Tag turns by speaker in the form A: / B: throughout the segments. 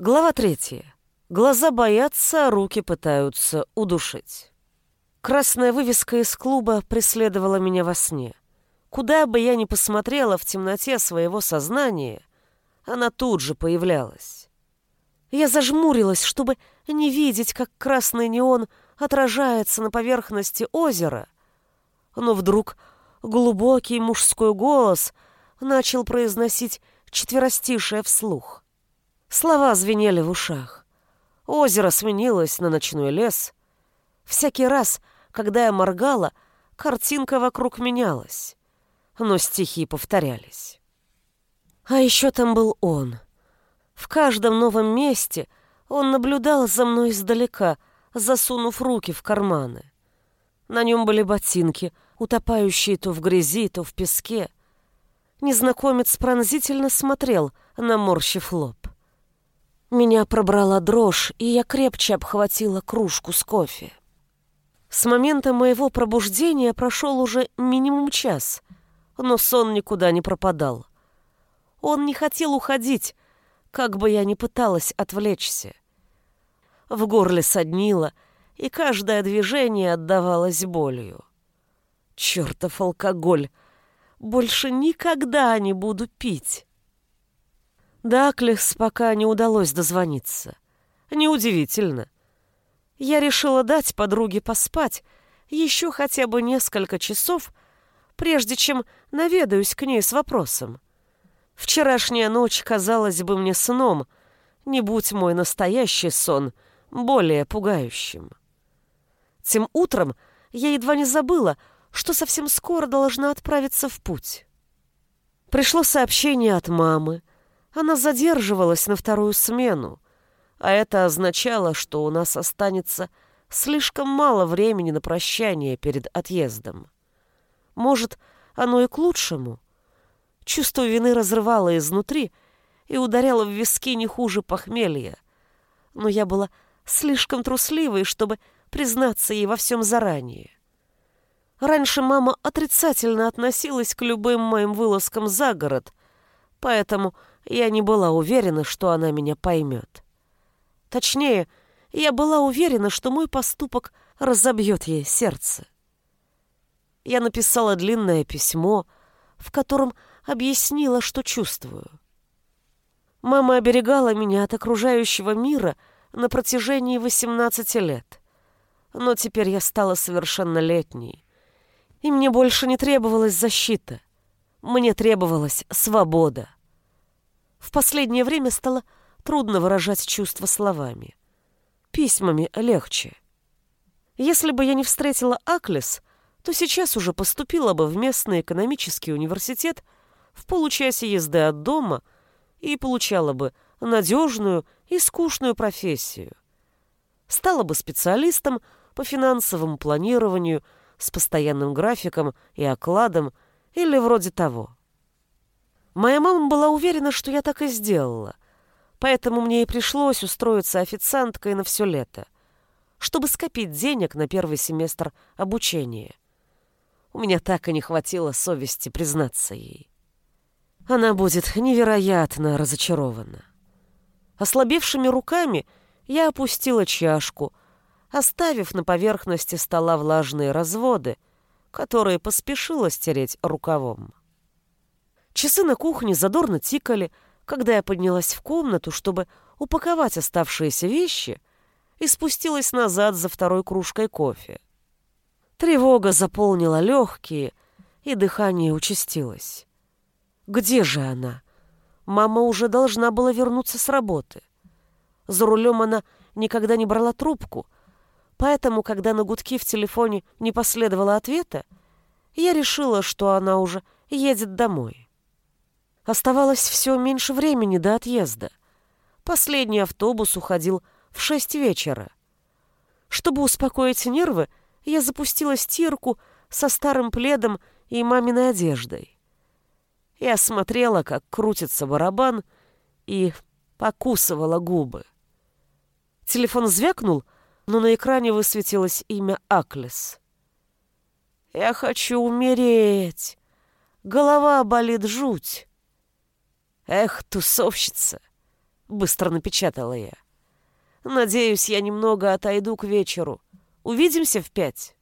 A: Глава третья. Глаза боятся, руки пытаются удушить. Красная вывеска из клуба преследовала меня во сне. Куда бы я ни посмотрела в темноте своего сознания, она тут же появлялась. Я зажмурилась, чтобы не видеть, как красный неон отражается на поверхности озера, но вдруг глубокий мужской голос начал произносить четверостишее вслух. Слова звенели в ушах. Озеро сменилось на ночной лес. Всякий раз, когда я моргала, картинка вокруг менялась, но стихи повторялись. А еще там был он. В каждом новом месте он наблюдал за мной издалека, засунув руки в карманы. На нем были ботинки, утопающие то в грязи, то в песке. Незнакомец пронзительно смотрел, наморщив лоб. Меня пробрала дрожь, и я крепче обхватила кружку с кофе. С момента моего пробуждения прошел уже минимум час, но сон никуда не пропадал. Он не хотел уходить, как бы я ни пыталась отвлечься. В горле соднило, и каждое движение отдавалось болью. Чертов алкоголь! Больше никогда не буду пить. Даклис пока не удалось дозвониться. Неудивительно. Я решила дать подруге поспать еще хотя бы несколько часов, прежде чем наведаюсь к ней с вопросом. Вчерашняя ночь казалась бы мне сном, не будь мой настоящий сон более пугающим. Тем утром я едва не забыла, что совсем скоро должна отправиться в путь. Пришло сообщение от мамы, она задерживалась на вторую смену, а это означало, что у нас останется слишком мало времени на прощание перед отъездом. Может, оно и к лучшему. Чувство вины разрывало изнутри и ударяло в виски не хуже похмелья. Но я была слишком трусливой, чтобы признаться ей во всем заранее. Раньше мама отрицательно относилась к любым моим вылазкам за город, поэтому я не была уверена, что она меня поймет. Точнее, я была уверена, что мой поступок разобьет ей сердце. Я написала длинное письмо, в котором объяснила, что чувствую. Мама оберегала меня от окружающего мира на протяжении 18 лет. Но теперь я стала совершеннолетней, и мне больше не требовалась защита. Мне требовалась свобода. В последнее время стало трудно выражать чувства словами. Письмами легче. Если бы я не встретила Аклес, то сейчас уже поступила бы в местный экономический университет в получасе езды от дома и получала бы надежную и скучную профессию. Стала бы специалистом по финансовому планированию с постоянным графиком и окладом или вроде того. Моя мама была уверена, что я так и сделала, поэтому мне и пришлось устроиться официанткой на все лето, чтобы скопить денег на первый семестр обучения. У меня так и не хватило совести признаться ей. Она будет невероятно разочарована. Ослабевшими руками я опустила чашку, оставив на поверхности стола влажные разводы, которые поспешила стереть рукавом. Часы на кухне задорно тикали, когда я поднялась в комнату, чтобы упаковать оставшиеся вещи и спустилась назад за второй кружкой кофе. Тревога заполнила легкие, и дыхание участилось. Где же она? Мама уже должна была вернуться с работы. За рулем она никогда не брала трубку, поэтому, когда на гудки в телефоне не последовало ответа, я решила, что она уже едет домой. Оставалось все меньше времени до отъезда. Последний автобус уходил в шесть вечера. Чтобы успокоить нервы, я запустила стирку со старым пледом и маминой одеждой. Я смотрела, как крутится барабан, и покусывала губы. Телефон звякнул, но на экране высветилось имя Аклес. «Я хочу умереть. Голова болит жуть». Эх, тусовщица, — быстро напечатала я. «Надеюсь, я немного отойду к вечеру. Увидимся в пять».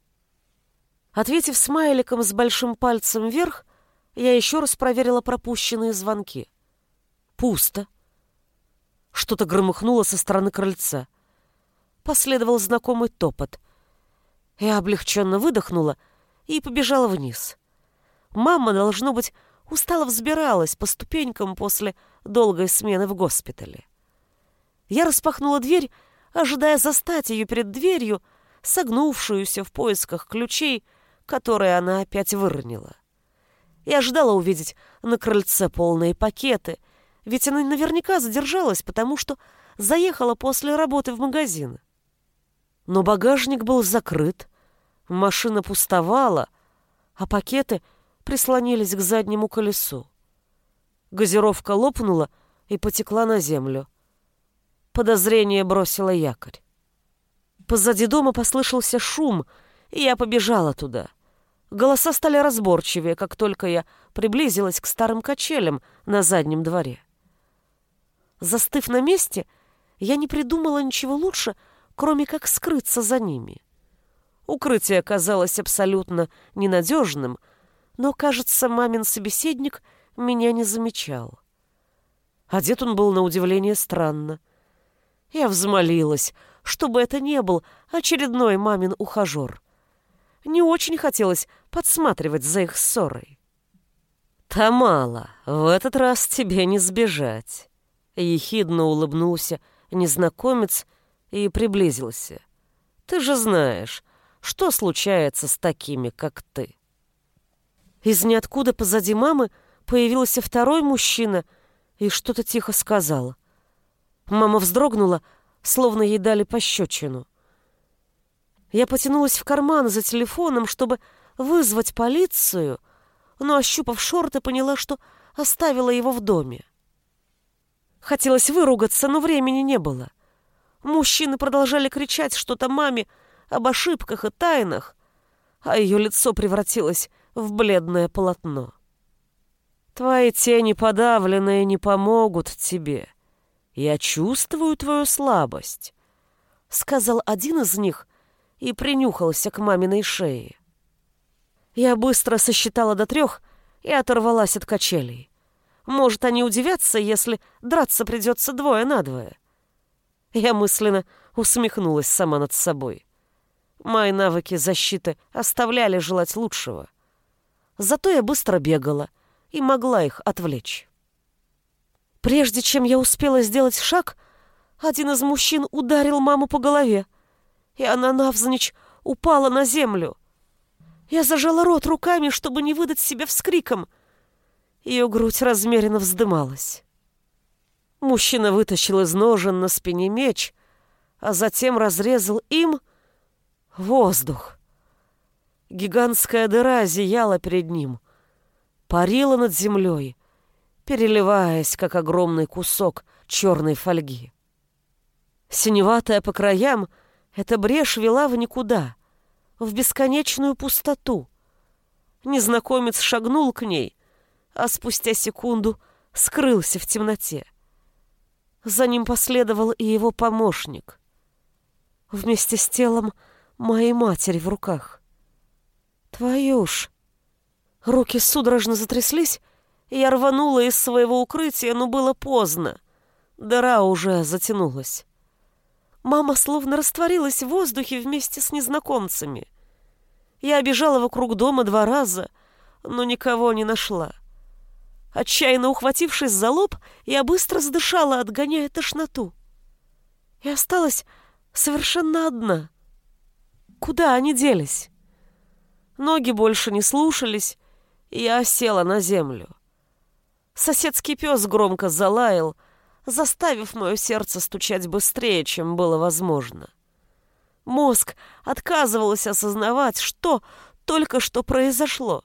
A: Ответив смайликом с большим пальцем вверх, я еще раз проверила пропущенные звонки. Пусто. Что-то громыхнуло со стороны крыльца. Последовал знакомый топот. Я облегченно выдохнула и побежала вниз. Мама, должно быть, устало взбиралась по ступенькам после долгой смены в госпитале. Я распахнула дверь, ожидая застать ее перед дверью, согнувшуюся в поисках ключей, которые она опять выронила. Я ожидала увидеть на крыльце полные пакеты, ведь она наверняка задержалась, потому что заехала после работы в магазин. Но багажник был закрыт, машина пустовала, а пакеты прислонились к заднему колесу. Газировка лопнула и потекла на землю. Подозрение бросило якорь. Позади дома послышался шум, и я побежала туда. Голоса стали разборчивее, как только я приблизилась к старым качелям на заднем дворе. Застыв на месте, я не придумала ничего лучше, кроме как скрыться за ними. Укрытие оказалось абсолютно ненадежным, но, кажется, мамин собеседник меня не замечал. Одет он был на удивление странно. Я взмолилась, чтобы это не был очередной мамин ухажер. Не очень хотелось подсматривать за их ссорой. «Тамала, в этот раз тебе не сбежать», Ехидно улыбнулся незнакомец и приблизился. «Ты же знаешь, что случается с такими, как ты?» Из ниоткуда позади мамы появился второй мужчина и что-то тихо сказал. Мама вздрогнула, словно ей дали пощечину. Я потянулась в карман за телефоном, чтобы вызвать полицию, но, ощупав шорты, поняла, что оставила его в доме. Хотелось выругаться, но времени не было. Мужчины продолжали кричать что-то маме об ошибках и тайнах, а ее лицо превратилось в бледное полотно. «Твои тени подавленные не помогут тебе. Я чувствую твою слабость», — сказал один из них и принюхался к маминой шее. Я быстро сосчитала до трех и оторвалась от качелей. Может, они удивятся, если драться придется двое на двое. Я мысленно усмехнулась сама над собой. Мои навыки защиты оставляли желать лучшего. Зато я быстро бегала и могла их отвлечь. Прежде чем я успела сделать шаг, один из мужчин ударил маму по голове, и она навзничь упала на землю. Я зажала рот руками, чтобы не выдать себя вскриком — ее грудь размеренно вздымалась. Мужчина вытащил из ножен на спине меч, а затем разрезал им воздух. Гигантская дыра зияла перед ним, парила над землей, переливаясь, как огромный кусок черной фольги. Синеватая по краям, эта брешь вела в никуда, в бесконечную пустоту. Незнакомец шагнул к ней, а спустя секунду скрылся в темноте. За ним последовал и его помощник. Вместе с телом моей матери в руках. Твою ж! Руки судорожно затряслись, и я рванула из своего укрытия, но было поздно. Дыра уже затянулась. Мама словно растворилась в воздухе вместе с незнакомцами. Я обежала вокруг дома два раза, но никого не нашла. Отчаянно ухватившись за лоб, я быстро задышала, отгоняя тошноту. И осталась совершенно одна. Куда они делись? Ноги больше не слушались, и я села на землю. Соседский пес громко залаял, заставив мое сердце стучать быстрее, чем было возможно. Мозг отказывался осознавать, что только что произошло.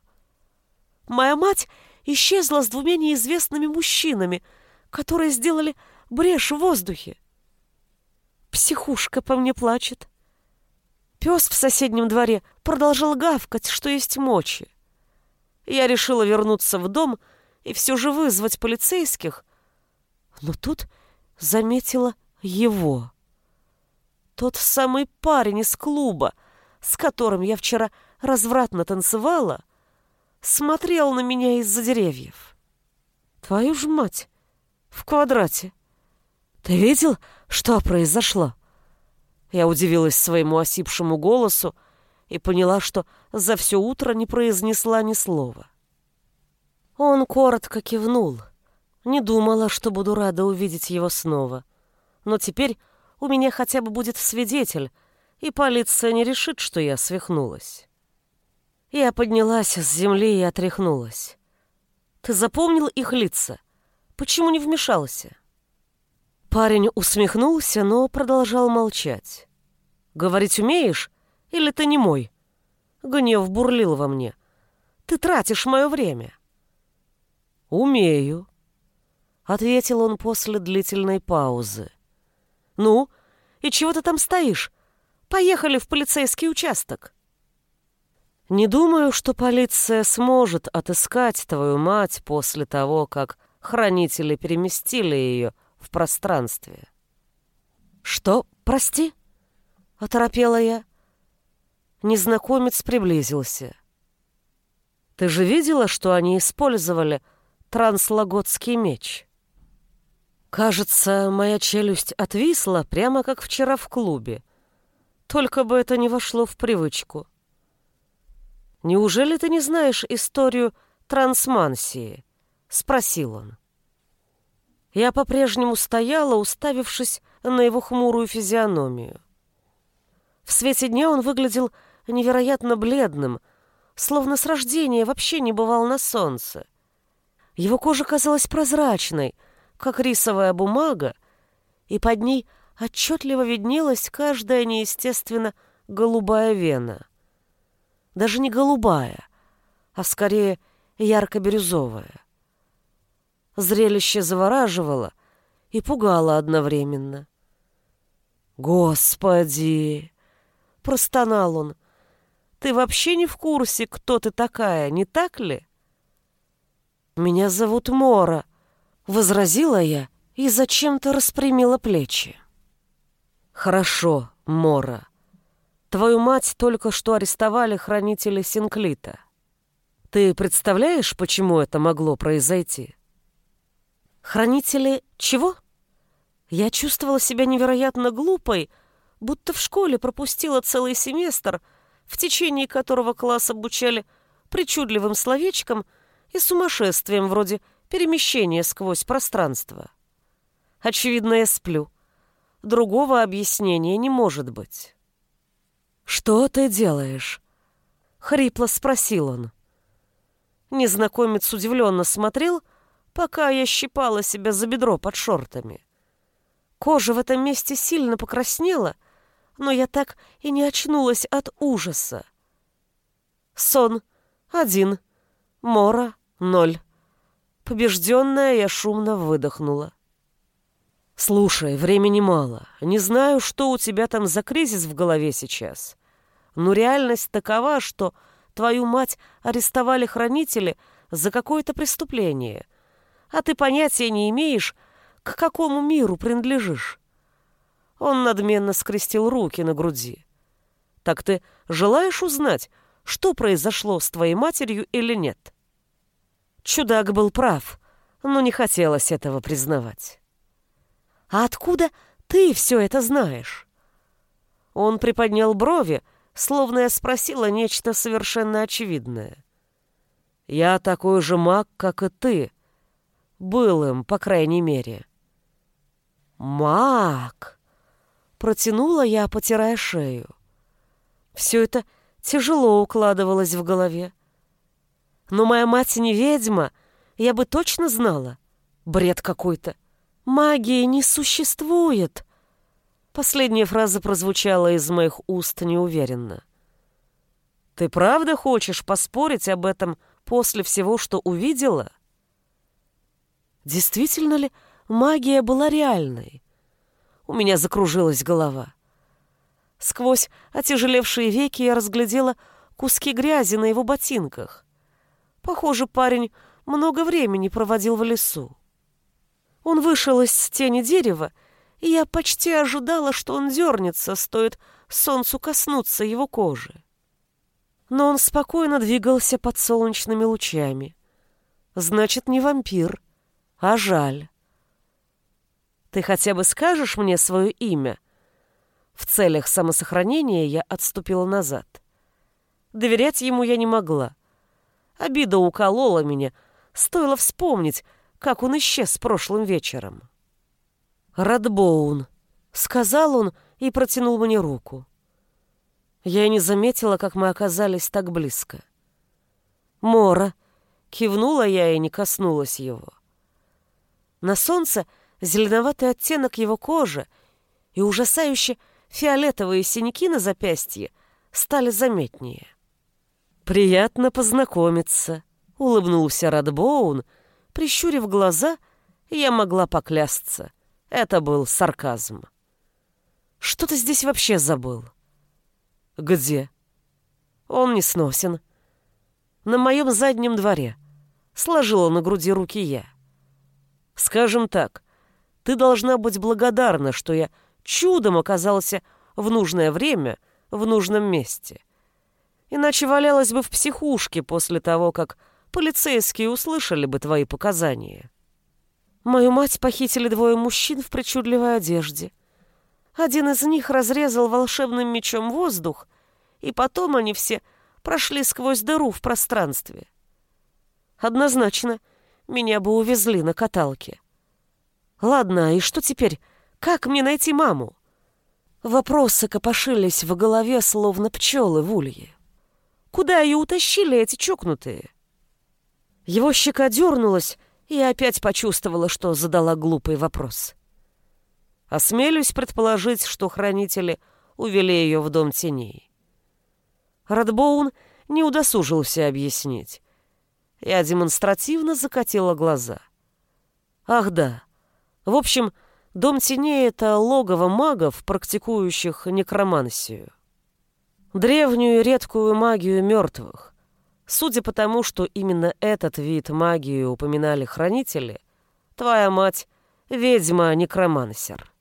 A: Моя мать исчезла с двумя неизвестными мужчинами, которые сделали брешь в воздухе. Психушка по мне плачет. Пес в соседнем дворе продолжал гавкать, что есть мочи. Я решила вернуться в дом и все же вызвать полицейских, но тут заметила его. Тот самый парень из клуба, с которым я вчера развратно танцевала, смотрел на меня из-за деревьев. Твою ж мать! В квадрате. Ты видел, что произошло? Я удивилась своему осипшему голосу и поняла, что за все утро не произнесла ни слова. Он коротко кивнул. Не думала, что буду рада увидеть его снова. Но теперь у меня хотя бы будет свидетель, и полиция не решит, что я свихнулась. Я поднялась с земли и отряхнулась. Ты запомнил их лица? Почему не вмешался? Парень усмехнулся, но продолжал молчать. Говорить умеешь или ты не мой? Гнев бурлил во мне. Ты тратишь мое время. Умею, ответил он после длительной паузы. Ну, и чего ты там стоишь? Поехали в полицейский участок. Не думаю, что полиция сможет отыскать твою мать после того, как хранители переместили ее в пространстве. Что, прости? Оторопела я. Незнакомец приблизился. Ты же видела, что они использовали транслаготский меч? Кажется, моя челюсть отвисла, прямо как вчера в клубе. Только бы это не вошло в привычку. «Неужели ты не знаешь историю трансмансии?» — спросил он. Я по-прежнему стояла, уставившись на его хмурую физиономию. В свете дня он выглядел невероятно бледным, словно с рождения вообще не бывал на солнце. Его кожа казалась прозрачной, как рисовая бумага, и под ней отчетливо виднелась каждая неестественно голубая вена даже не голубая, а скорее ярко-бирюзовая. Зрелище завораживало и пугало одновременно. «Господи!» — простонал он. «Ты вообще не в курсе, кто ты такая, не так ли?» «Меня зовут Мора», — возразила я и зачем-то распрямила плечи. «Хорошо, Мора», Твою мать только что арестовали хранители Синклита. Ты представляешь, почему это могло произойти? Хранители чего? Я чувствовала себя невероятно глупой, будто в школе пропустила целый семестр, в течение которого класс обучали причудливым словечкам и сумасшествием вроде перемещения сквозь пространство. Очевидно, я сплю. Другого объяснения не может быть. «Что ты делаешь?» — хрипло спросил он. Незнакомец удивленно смотрел, пока я щипала себя за бедро под шортами. Кожа в этом месте сильно покраснела, но я так и не очнулась от ужаса. Сон — один, мора — ноль. Побежденная я шумно выдохнула. «Слушай, времени мало. Не знаю, что у тебя там за кризис в голове сейчас. Но реальность такова, что твою мать арестовали хранители за какое-то преступление, а ты понятия не имеешь, к какому миру принадлежишь. Он надменно скрестил руки на груди. Так ты желаешь узнать, что произошло с твоей матерью или нет? Чудак был прав, но не хотелось этого признавать. А откуда ты все это знаешь? Он приподнял брови, словно я спросила нечто совершенно очевидное. «Я такой же маг, как и ты. Был им, по крайней мере». «Маг!» — протянула я, потирая шею. Все это тяжело укладывалось в голове. Но моя мать не ведьма, я бы точно знала. Бред какой-то. Магии не существует. Последняя фраза прозвучала из моих уст неуверенно. «Ты правда хочешь поспорить об этом после всего, что увидела?» Действительно ли магия была реальной? У меня закружилась голова. Сквозь отяжелевшие веки я разглядела куски грязи на его ботинках. Похоже, парень много времени проводил в лесу. Он вышел из тени дерева, и я почти ожидала, что он дернется, стоит солнцу коснуться его кожи. Но он спокойно двигался под солнечными лучами. Значит, не вампир, а жаль. Ты хотя бы скажешь мне свое имя? В целях самосохранения я отступила назад. Доверять ему я не могла. Обида уколола меня, стоило вспомнить, как он исчез прошлым вечером. «Радбоун», — сказал он и протянул мне руку. Я и не заметила, как мы оказались так близко. «Мора», — кивнула я и не коснулась его. На солнце зеленоватый оттенок его кожи и ужасающе фиолетовые синяки на запястье стали заметнее. «Приятно познакомиться», — улыбнулся Радбоун, прищурив глаза, я могла поклясться. Это был сарказм. «Что ты здесь вообще забыл?» «Где?» «Он не сносен. На моем заднем дворе. Сложила на груди руки я. Скажем так, ты должна быть благодарна, что я чудом оказался в нужное время в нужном месте. Иначе валялась бы в психушке после того, как полицейские услышали бы твои показания. Мою мать похитили двое мужчин в причудливой одежде. Один из них разрезал волшебным мечом воздух, и потом они все прошли сквозь дыру в пространстве. Однозначно, меня бы увезли на каталке. Ладно, и что теперь? Как мне найти маму? Вопросы копошились в голове, словно пчелы в улье. Куда ее утащили эти чокнутые? Его щека дернулась, и я опять почувствовала, что задала глупый вопрос. Осмелюсь предположить, что хранители увели ее в дом теней. Радбоун не удосужился объяснить. Я демонстративно закатила глаза. Ах да, в общем, Дом теней — это логово магов, практикующих некромансию. Древнюю редкую магию мертвых. Судя по тому, что именно этот вид магии упоминали хранители, твоя мать — ведьма-некромансер.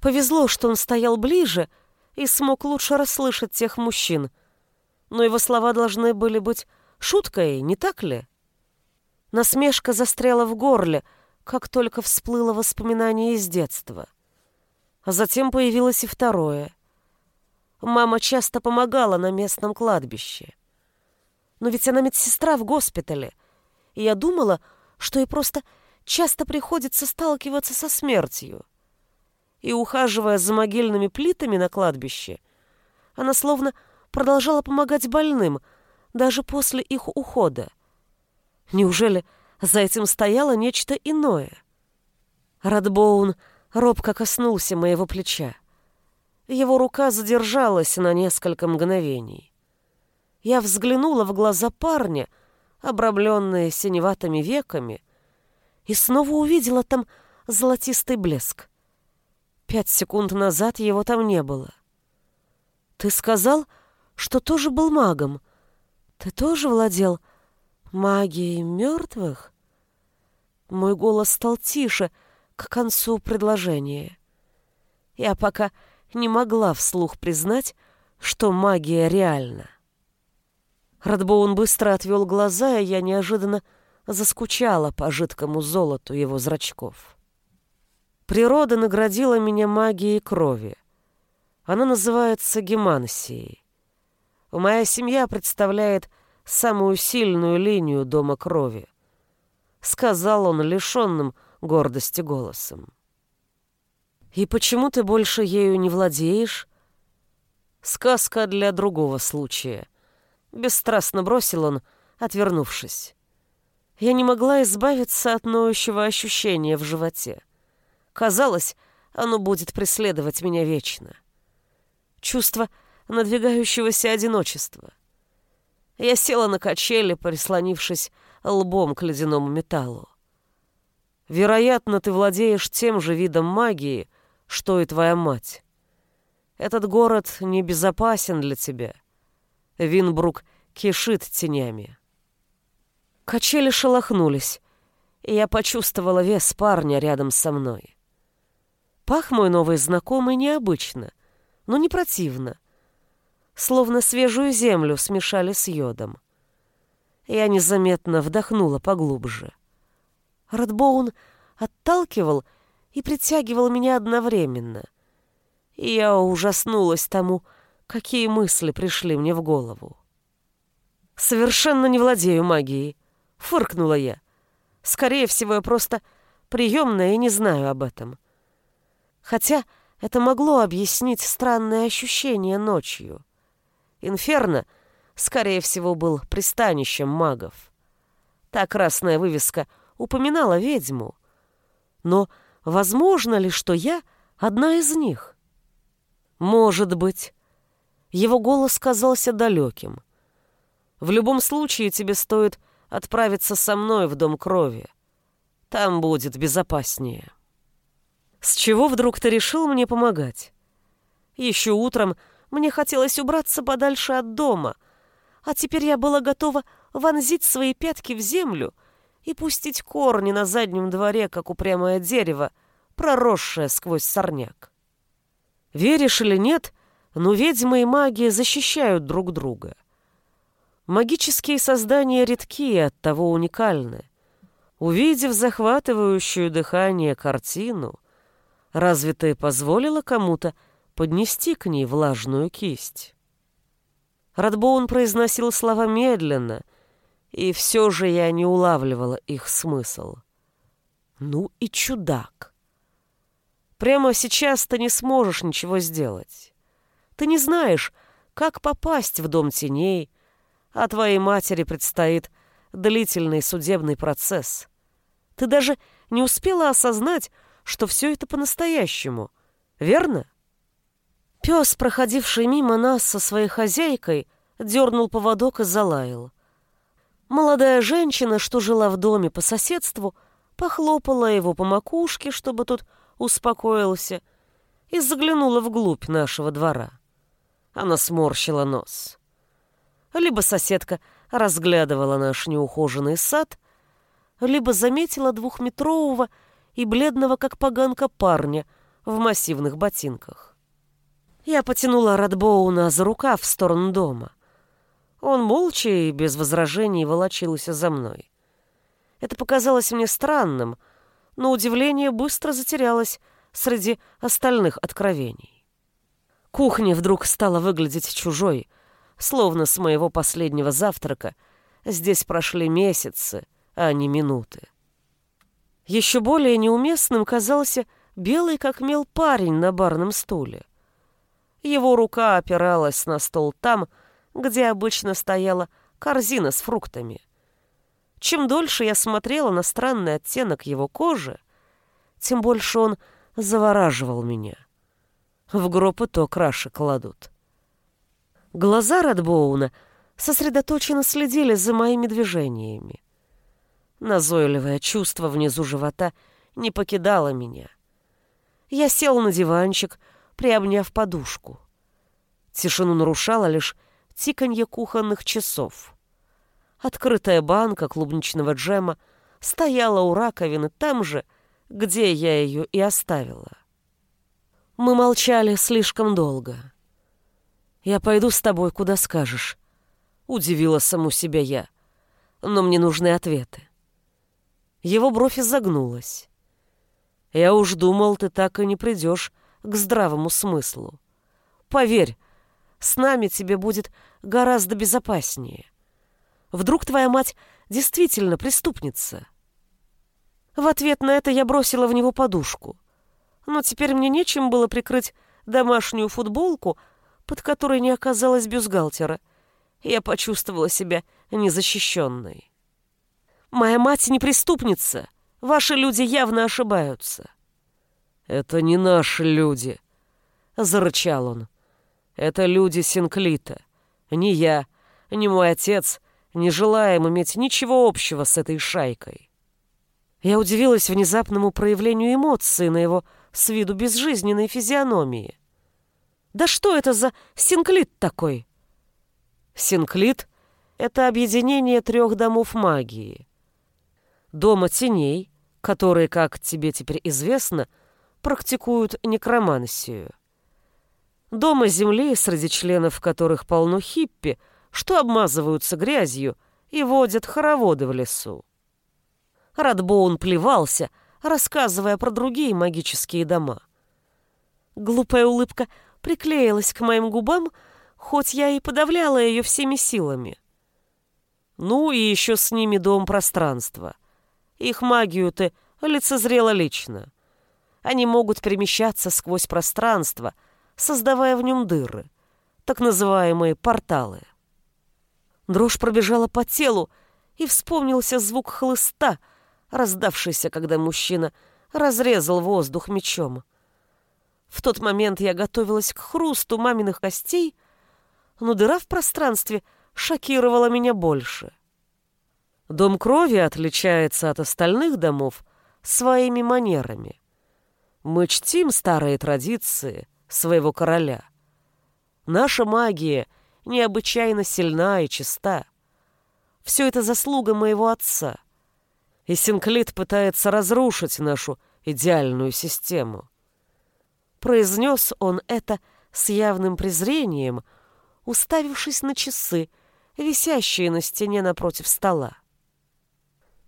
A: Повезло, что он стоял ближе и смог лучше расслышать тех мужчин, но его слова должны были быть шуткой, не так ли? Насмешка застряла в горле — как только всплыло воспоминание из детства. А затем появилось и второе. Мама часто помогала на местном кладбище. Но ведь она медсестра в госпитале, и я думала, что ей просто часто приходится сталкиваться со смертью. И, ухаживая за могильными плитами на кладбище, она словно продолжала помогать больным, даже после их ухода. Неужели за этим стояло нечто иное. Радбоун робко коснулся моего плеча. Его рука задержалась на несколько мгновений. Я взглянула в глаза парня, обрамленные синеватыми веками, и снова увидела там золотистый блеск. Пять секунд назад его там не было. «Ты сказал, что тоже был магом. Ты тоже владел магией мертвых?» Мой голос стал тише к концу предложения. Я пока не могла вслух признать, что магия реальна. Радбоун быстро отвел глаза, и я неожиданно заскучала по жидкому золоту его зрачков. Природа наградила меня магией крови. Она называется гемансией. Моя семья представляет самую сильную линию дома крови, сказал он лишенным гордости голосом. И почему ты больше ею не владеешь? Сказка для другого случая. Бесстрастно бросил он, отвернувшись. Я не могла избавиться от ноющего ощущения в животе. Казалось, оно будет преследовать меня вечно. Чувство надвигающегося одиночества — я села на качели, прислонившись лбом к ледяному металлу. Вероятно, ты владеешь тем же видом магии, что и твоя мать. Этот город небезопасен для тебя. Винбрук кишит тенями. Качели шелохнулись, и я почувствовала вес парня рядом со мной. Пах мой новый знакомый необычно, но не противно. Словно свежую землю смешали с йодом. Я незаметно вдохнула поглубже. Радбоун отталкивал и притягивал меня одновременно. И я ужаснулась тому, какие мысли пришли мне в голову. «Совершенно не владею магией», — фыркнула я. «Скорее всего, я просто приемная и не знаю об этом». Хотя это могло объяснить странное ощущение ночью. Инферно, скорее всего, был пристанищем магов. Та красная вывеска упоминала ведьму. Но возможно ли, что я одна из них? Может быть. Его голос казался далеким. В любом случае тебе стоит отправиться со мной в Дом Крови. Там будет безопаснее. С чего вдруг ты решил мне помогать? Еще утром мне хотелось убраться подальше от дома, а теперь я была готова вонзить свои пятки в землю и пустить корни на заднем дворе, как упрямое дерево, проросшее сквозь сорняк. Веришь или нет, но ведьмы и маги защищают друг друга. Магические создания редки и оттого уникальны. Увидев захватывающую дыхание картину, разве ты позволила кому-то поднести к ней влажную кисть? Радбоун произносил слова медленно, и все же я не улавливала их смысл. Ну и чудак. Прямо сейчас ты не сможешь ничего сделать. Ты не знаешь, как попасть в дом теней, а твоей матери предстоит длительный судебный процесс. Ты даже не успела осознать, что все это по-настоящему, верно? Пес, проходивший мимо нас со своей хозяйкой, дернул поводок и залаял. Молодая женщина, что жила в доме по соседству, похлопала его по макушке, чтобы тот успокоился, и заглянула вглубь нашего двора. Она сморщила нос. Либо соседка разглядывала наш неухоженный сад, либо заметила двухметрового и бледного, как поганка, парня в массивных ботинках. Я потянула Радбоуна за рукав в сторону дома. Он молча и без возражений волочился за мной. Это показалось мне странным, но удивление быстро затерялось среди остальных откровений. Кухня вдруг стала выглядеть чужой, словно с моего последнего завтрака здесь прошли месяцы, а не минуты. Еще более неуместным казался белый как мел парень на барном стуле. Его рука опиралась на стол там, где обычно стояла корзина с фруктами. Чем дольше я смотрела на странный оттенок его кожи, тем больше он завораживал меня. В гроб и то краши кладут. Глаза Радбоуна сосредоточенно следили за моими движениями. Назойливое чувство внизу живота не покидало меня. Я сел на диванчик, приобняв подушку. Тишину нарушало лишь тиканье кухонных часов. Открытая банка клубничного джема стояла у раковины там же, где я ее и оставила. Мы молчали слишком долго. «Я пойду с тобой, куда скажешь», — удивила саму себя я. «Но мне нужны ответы». Его бровь изогнулась. «Я уж думал, ты так и не придешь к здравому смыслу. Поверь, с нами тебе будет гораздо безопаснее. Вдруг твоя мать действительно преступница?» В ответ на это я бросила в него подушку. Но теперь мне нечем было прикрыть домашнюю футболку, под которой не оказалось бюстгальтера. Я почувствовала себя незащищенной. «Моя мать не преступница. Ваши люди явно ошибаются». «Это не наши люди», — зарычал он. Это люди Синклита. Ни я, ни мой отец не желаем иметь ничего общего с этой шайкой. Я удивилась внезапному проявлению эмоций на его с виду безжизненной физиономии. Да что это за Синклит такой? Синклит — это объединение трех домов магии. дома теней, которые, как тебе теперь известно, практикуют некромансию. Дома земли, среди членов которых полно хиппи, что обмазываются грязью и водят хороводы в лесу. Радбоун плевался, рассказывая про другие магические дома. Глупая улыбка приклеилась к моим губам, хоть я и подавляла ее всеми силами. Ну и еще с ними дом пространства. Их магию ты лицезрела лично. Они могут перемещаться сквозь пространство, создавая в нем дыры, так называемые порталы. Дрожь пробежала по телу, и вспомнился звук хлыста, раздавшийся, когда мужчина разрезал воздух мечом. В тот момент я готовилась к хрусту маминых костей, но дыра в пространстве шокировала меня больше. Дом крови отличается от остальных домов своими манерами. Мы чтим старые традиции своего короля. Наша магия необычайно сильна и чиста. Все это заслуга моего отца. И Синклит пытается разрушить нашу идеальную систему. Произнес он это с явным презрением, уставившись на часы, висящие на стене напротив стола.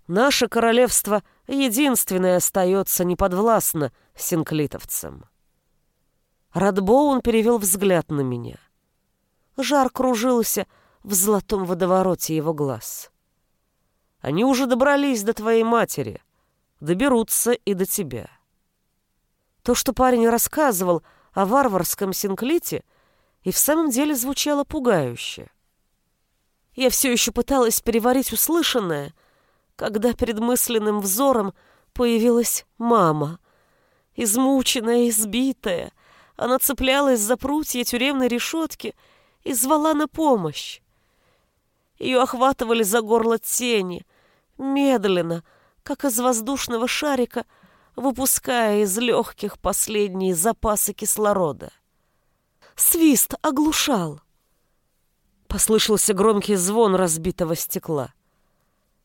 A: Наше королевство единственное остается неподвластно синклитовцам. Радбоун перевел взгляд на меня. Жар кружился в золотом водовороте его глаз. Они уже добрались до твоей матери, доберутся и до тебя. То, что парень рассказывал о варварском синклите, и в самом деле звучало пугающе. Я все еще пыталась переварить услышанное — когда перед мысленным взором появилась мама. Измученная, избитая, она цеплялась за прутья тюремной решетки и звала на помощь. Ее охватывали за горло тени, медленно, как из воздушного шарика, выпуская из легких последние запасы кислорода. Свист оглушал. Послышался громкий звон разбитого стекла.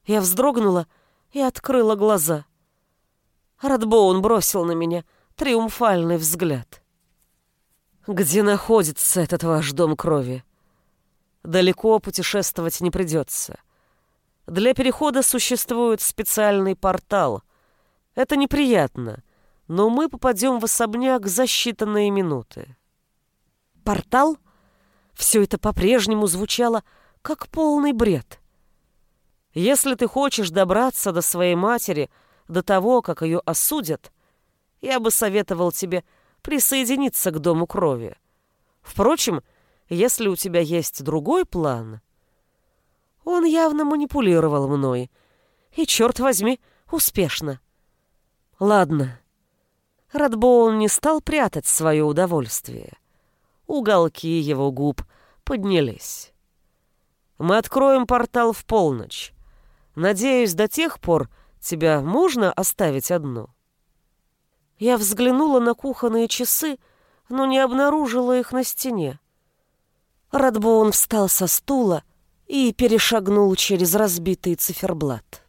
A: Я вздрогнула и открыла глаза. Радбоун бросил на меня триумфальный взгляд. «Где находится этот ваш дом крови?» «Далеко путешествовать не придется. Для перехода существует специальный портал. Это неприятно, но мы попадем в особняк за считанные минуты». «Портал?» Все это по-прежнему звучало, как полный бред. Если ты хочешь добраться до своей матери до того, как ее осудят, я бы советовал тебе присоединиться к Дому Крови. Впрочем, если у тебя есть другой план... Он явно манипулировал мной. И, черт возьми, успешно. Ладно. Радбоун не стал прятать свое удовольствие. Уголки его губ поднялись. Мы откроем портал в полночь. Надеюсь, до тех пор тебя можно оставить одну?» Я взглянула на кухонные часы, но не обнаружила их на стене. Радбоун встал со стула и перешагнул через разбитый циферблат.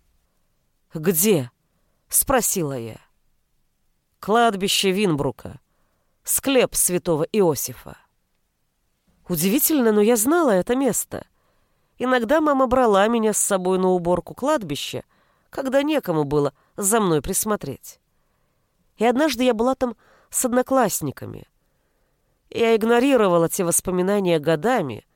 A: «Где?» — спросила я. «Кладбище Винбрука. Склеп святого Иосифа». Удивительно, но я знала это место. Иногда мама брала меня с собой на уборку кладбища, когда некому было за мной присмотреть. И однажды я была там с одноклассниками. Я игнорировала те воспоминания годами,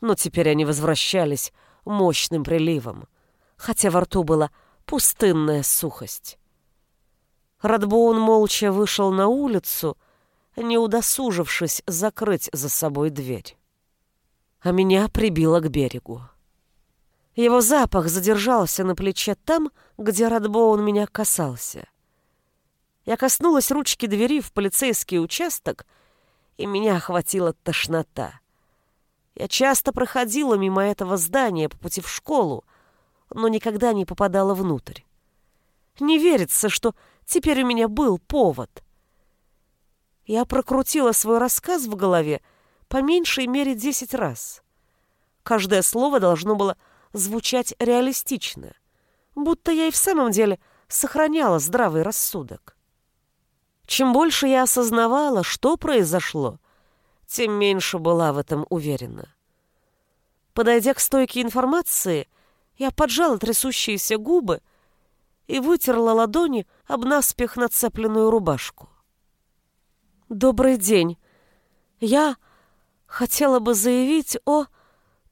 A: но теперь они возвращались мощным приливом, хотя во рту была пустынная сухость. Радбоун молча вышел на улицу, не удосужившись закрыть за собой дверь а меня прибило к берегу. Его запах задержался на плече там, где Радбоун меня касался. Я коснулась ручки двери в полицейский участок, и меня охватила тошнота. Я часто проходила мимо этого здания по пути в школу, но никогда не попадала внутрь. Не верится, что теперь у меня был повод. Я прокрутила свой рассказ в голове, по меньшей мере десять раз. Каждое слово должно было звучать реалистично. будто я и в самом деле сохраняла здравый рассудок. Чем больше я осознавала, что произошло, тем меньше была в этом уверена. Подойдя к стойке информации, я поджала трясущиеся губы и вытерла ладони об наспех нацепленную рубашку. «Добрый день. Я хотела бы заявить о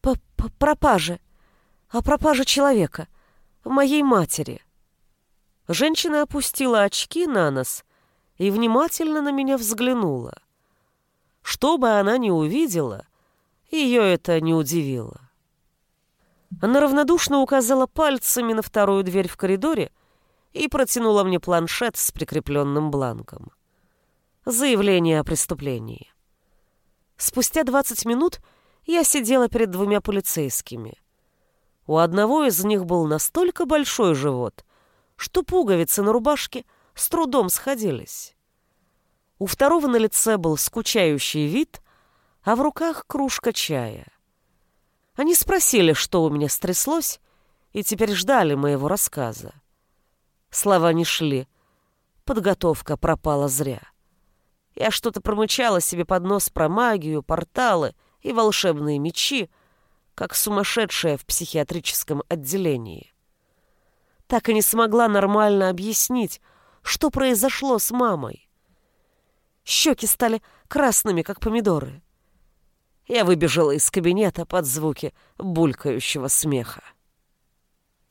A: п -п пропаже, о пропаже человека, моей матери». Женщина опустила очки на нос и внимательно на меня взглянула. Что бы она ни увидела, ее это не удивило. Она равнодушно указала пальцами на вторую дверь в коридоре и протянула мне планшет с прикрепленным бланком. Заявление о преступлении. Спустя 20 минут я сидела перед двумя полицейскими. У одного из них был настолько большой живот, что пуговицы на рубашке с трудом сходились. У второго на лице был скучающий вид, а в руках кружка чая. Они спросили, что у меня стряслось, и теперь ждали моего рассказа. Слова не шли. Подготовка пропала зря. Я что-то промычала себе под нос про магию, порталы и волшебные мечи, как сумасшедшая в психиатрическом отделении. Так и не смогла нормально объяснить, что произошло с мамой. Щеки стали красными, как помидоры. Я выбежала из кабинета под звуки булькающего смеха.